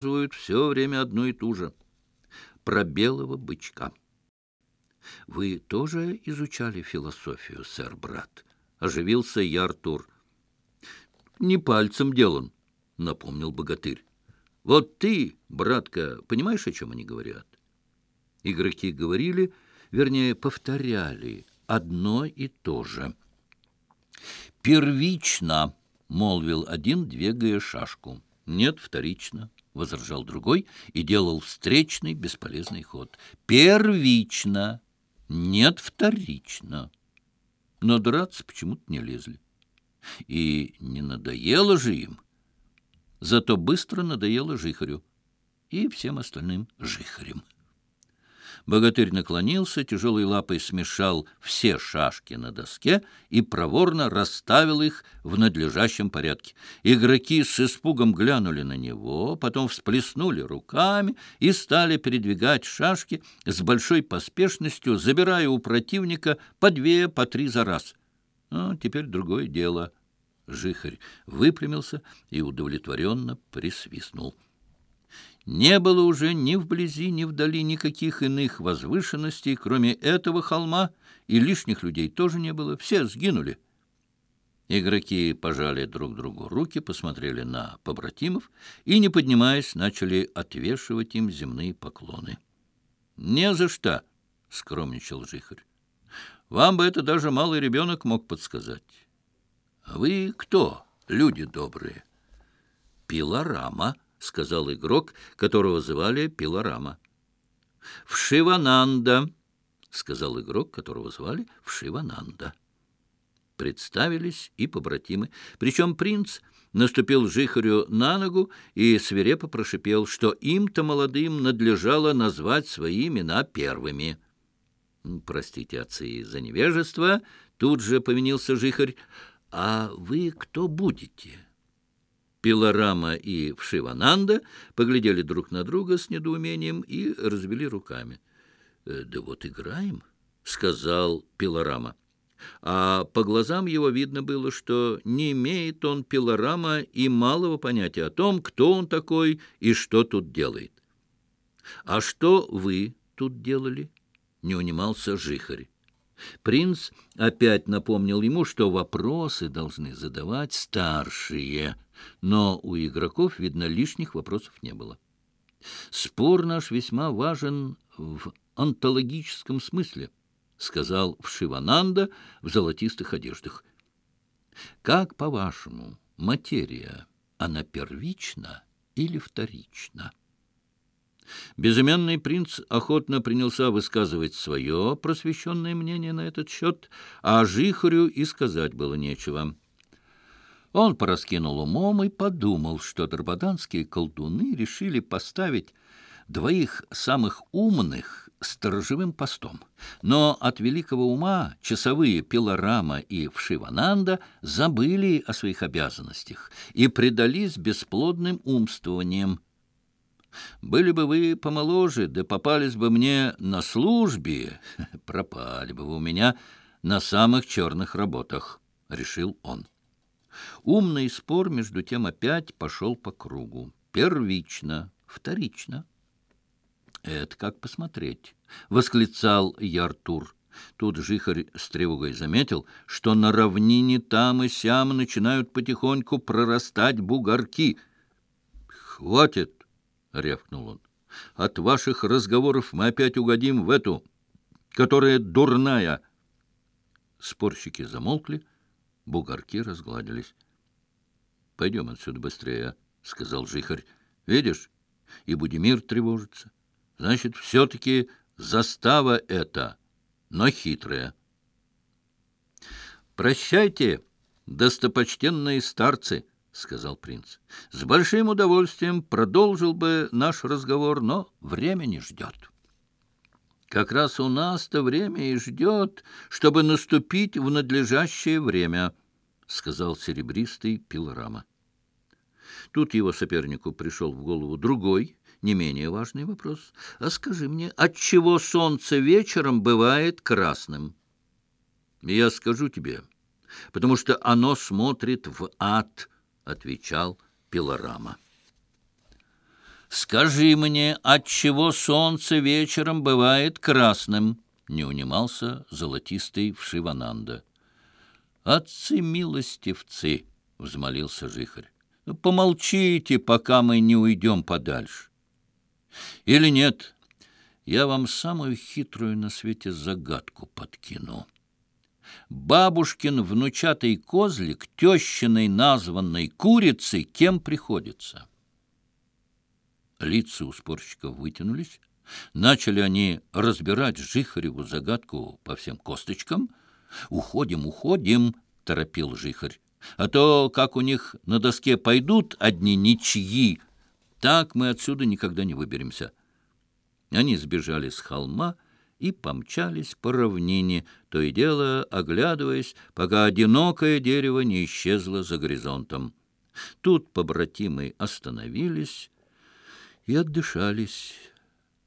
все время одно и то же. Про белого бычка. Вы тоже изучали философию, сэр, брат? Оживился я, Артур. Не пальцем делан, напомнил богатырь. Вот ты, братка, понимаешь, о чем они говорят? Игроки говорили, вернее, повторяли одно и то же. «Первично», — молвил один, двигая шашку. «Нет, вторично» возражал другой и делал встречный бесполезный ход. Первично, нет вторично. Но драться почему-то не лезли. И не надоело же им. Зато быстро надоело жихарю и всем остальным жихарям. Богатырь наклонился, тяжелой лапой смешал все шашки на доске и проворно расставил их в надлежащем порядке. Игроки с испугом глянули на него, потом всплеснули руками и стали передвигать шашки с большой поспешностью, забирая у противника по две, по три за раз. Но теперь другое дело. Жихарь выпрямился и удовлетворенно присвистнул. Не было уже ни вблизи, ни вдали никаких иных возвышенностей, кроме этого холма, и лишних людей тоже не было. Все сгинули. Игроки пожали друг другу руки, посмотрели на побратимов и, не поднимаясь, начали отвешивать им земные поклоны. «Не за что!» — скромничал Жихарь. «Вам бы это даже малый ребенок мог подсказать». Вы кто, люди добрые?» «Пилорама». — сказал игрок, которого звали Пилорама. «Вшивананда», — сказал игрок, которого звали Вшивананда. Представились и побратимы. Причем принц наступил жихарю на ногу и свирепо прошипел, что им-то молодым надлежало назвать свои имена первыми. «Простите, отцы, за невежество», — тут же повинился жихарь. «А вы кто будете?» Пилорама и Вшивананда поглядели друг на друга с недоумением и развели руками. «Э, «Да вот играем», — сказал Пилорама. А по глазам его видно было, что не имеет он пилорама и малого понятия о том, кто он такой и что тут делает. «А что вы тут делали?» — не унимался Жихарь. Принц опять напомнил ему, что вопросы должны задавать старшие, но у игроков, видно, лишних вопросов не было. «Спор наш весьма важен в онтологическом смысле», — сказал Вшивананда в золотистых одеждах. «Как, по-вашему, материя, она первична или вторична?» Безымянный принц охотно принялся высказывать свое просвещенное мнение на этот счет, а Жихарю и сказать было нечего. Он пораскинул умом и подумал, что дарбаданские колдуны решили поставить двоих самых умных сторожевым постом. Но от великого ума часовые Пилорама и Вшивананда забыли о своих обязанностях и предались бесплодным умствованиям, были бы вы помоложе, да попались бы мне на службе, пропали бы вы у меня на самых черных работах, — решил он. Умный спор, между тем, опять пошел по кругу. Первично, вторично. «Это как посмотреть», — восклицал Яртур. Тут жихарь с тревогой заметил, что на равнине там и сям начинают потихоньку прорастать бугорки. «Хватит!» — рявкнул он. «От ваших разговоров мы опять угодим в эту, которая дурная». Спорщики замолкли, бугорки разгладились. «Пойдем отсюда быстрее», — сказал Жихарь. «Видишь, и Будимир тревожится. Значит, все-таки застава эта, но хитрая». «Прощайте, достопочтенные старцы!» сказал принц. «С большим удовольствием продолжил бы наш разговор, но время не ждет». «Как раз у нас-то время и ждет, чтобы наступить в надлежащее время», — сказал серебристый пилорама. Тут его сопернику пришел в голову другой, не менее важный вопрос. «А скажи мне, отчего солнце вечером бывает красным?» «Я скажу тебе, потому что оно смотрит в ад», отвечал Пилорама. «Скажи мне, отчего солнце вечером бывает красным?» — не унимался золотистый вшивананда. «Отцы милостивцы!» — взмолился жихарь. «Помолчите, пока мы не уйдем подальше». «Или нет, я вам самую хитрую на свете загадку подкину» бабушкин внучатый козлик тещиной названной курицей кем приходится? Лица у спорщиков вытянулись. Начали они разбирать Жихареву загадку по всем косточкам. «Уходим, уходим», — торопил Жихарь. «А то, как у них на доске пойдут одни ничьи, так мы отсюда никогда не выберемся». Они сбежали с холма, — и помчались по равнине, то и дело оглядываясь, пока одинокое дерево не исчезло за горизонтом. Тут побратимы остановились и отдышались.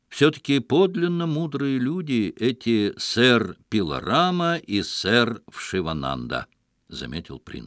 Все-таки подлинно мудрые люди эти сэр Пилорама и сэр Вшивананда, — заметил принц.